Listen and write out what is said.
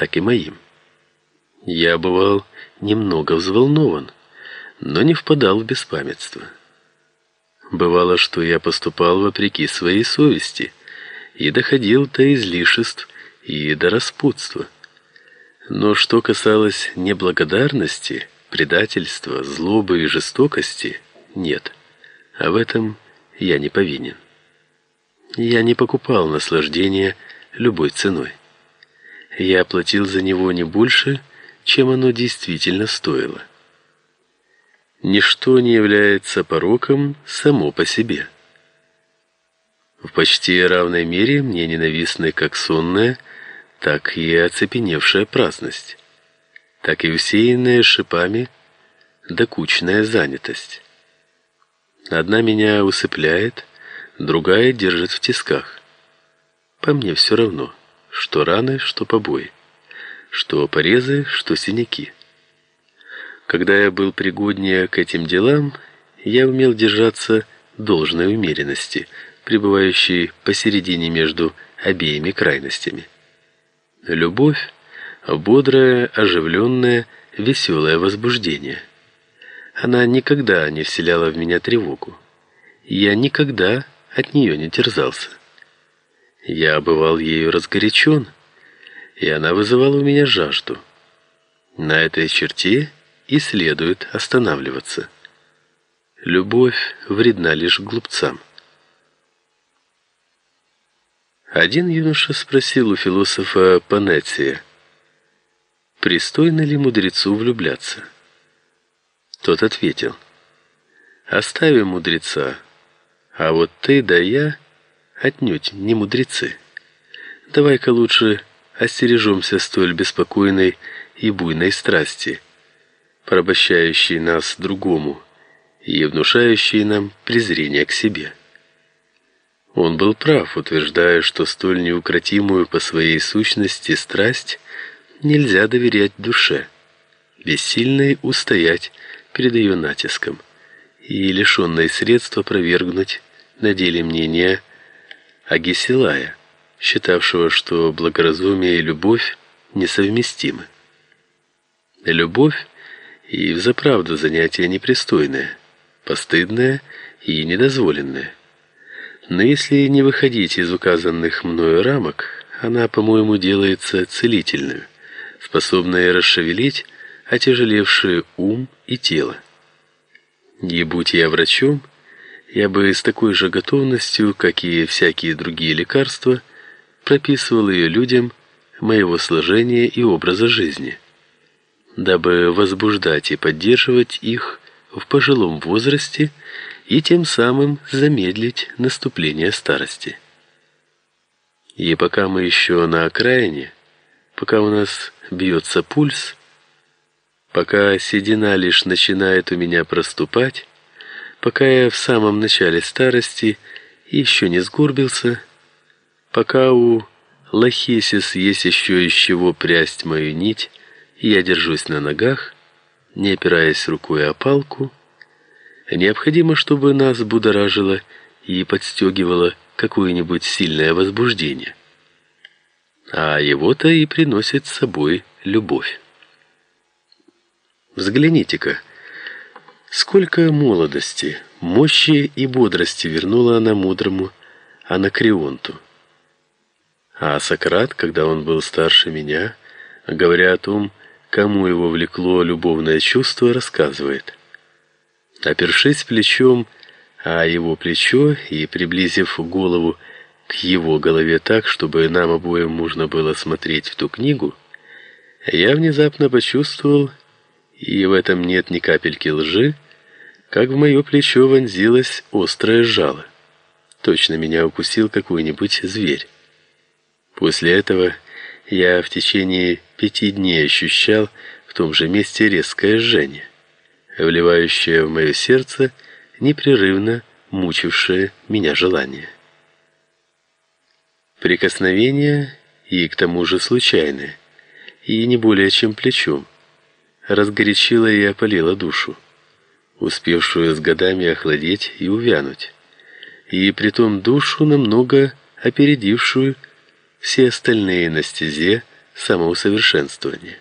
так и моим. Я бывал немного взволнован, но не впадал в беспамятство. Бывало, что я поступал вопреки своей совести и доходил до излишеств и до распутства. Но что касалось неблагодарности, предательства, злобы и жестокости, нет. А в этом я не повинен. Я не покупал наслаждение любой ценой. Я платил за него не больше, чем оно действительно стоило. Ничто не является пороком само по себе. В почти равной мере мне ненавистны как сонная, так и оцепеневшая праздность, так и усеянная шипами докучная занятость. Одна меня усыпляет, другая держит в тисках. По мне все равно, что раны, что побои, что порезы, что синяки. Когда я был пригоднее к этим делам, я умел держаться должной умеренности, пребывающей посередине между обеими крайностями. Любовь, бодрое, оживленное, веселое возбуждение. Она никогда не вселяла в меня тревогу. Я никогда от нее не терзался. Я бывал ею разгорячен, и она вызывала у меня жажду. На этой черте и следует останавливаться. Любовь вредна лишь глупцам. Один юноша спросил у философа Панетия, пристойно ли мудрецу влюбляться. Тот ответил: "Оставим мудреца, а вот ты да я отнюдь не мудрецы. Давай-ка лучше остережемся столь беспокойной и буйной страсти" порабощающий нас другому и внушающий нам презрение к себе. Он был прав, утверждая, что столь неукротимую по своей сущности страсть нельзя доверять душе, бессильной устоять перед ее натиском и лишенной средства провергнуть на деле мнение Агисилая, считавшего, что благоразумие и любовь несовместимы. Любовь и взаправду занятие непристойное, постыдное и недозволенное. Но если не выходить из указанных мною рамок, она, по-моему, делается целительную, способная расшевелить отяжелевший ум и тело. Не будь я врачом, я бы с такой же готовностью, как и всякие другие лекарства, прописывал ее людям моего сложения и образа жизни дабы возбуждать и поддерживать их в пожилом возрасте и тем самым замедлить наступление старости. И пока мы еще на окраине, пока у нас бьется пульс, пока седина лишь начинает у меня проступать, пока я в самом начале старости еще не сгорбился, пока у Лахисис есть еще из чего прясть мою нить, я держусь на ногах, не опираясь рукой о палку. Необходимо, чтобы нас будоражило и подстегивало какое-нибудь сильное возбуждение. А его-то и приносит с собой любовь. Взгляните-ка, сколько молодости, мощи и бодрости вернула она мудрому Анакреонту. А Сократ, когда он был старше меня, говоря о том, кому его влекло любовное чувство, рассказывает. Опершись плечом а его плечо и приблизив голову к его голове так, чтобы нам обоим можно было смотреть в ту книгу, я внезапно почувствовал, и в этом нет ни капельки лжи, как в мое плечо вонзилось острое жало. Точно меня укусил какой-нибудь зверь. После этого я в течение пяти дней ощущал в том же месте резкое жжение, вливающее в мое сердце непрерывно мучившее меня желание. Прикосновение и к тому же случайное, и не более чем плечом, разгорячило и опалило душу, успевшую с годами охладеть и увянуть, и притом душу намного опередившую все остальные на стезе самоусовершенствования.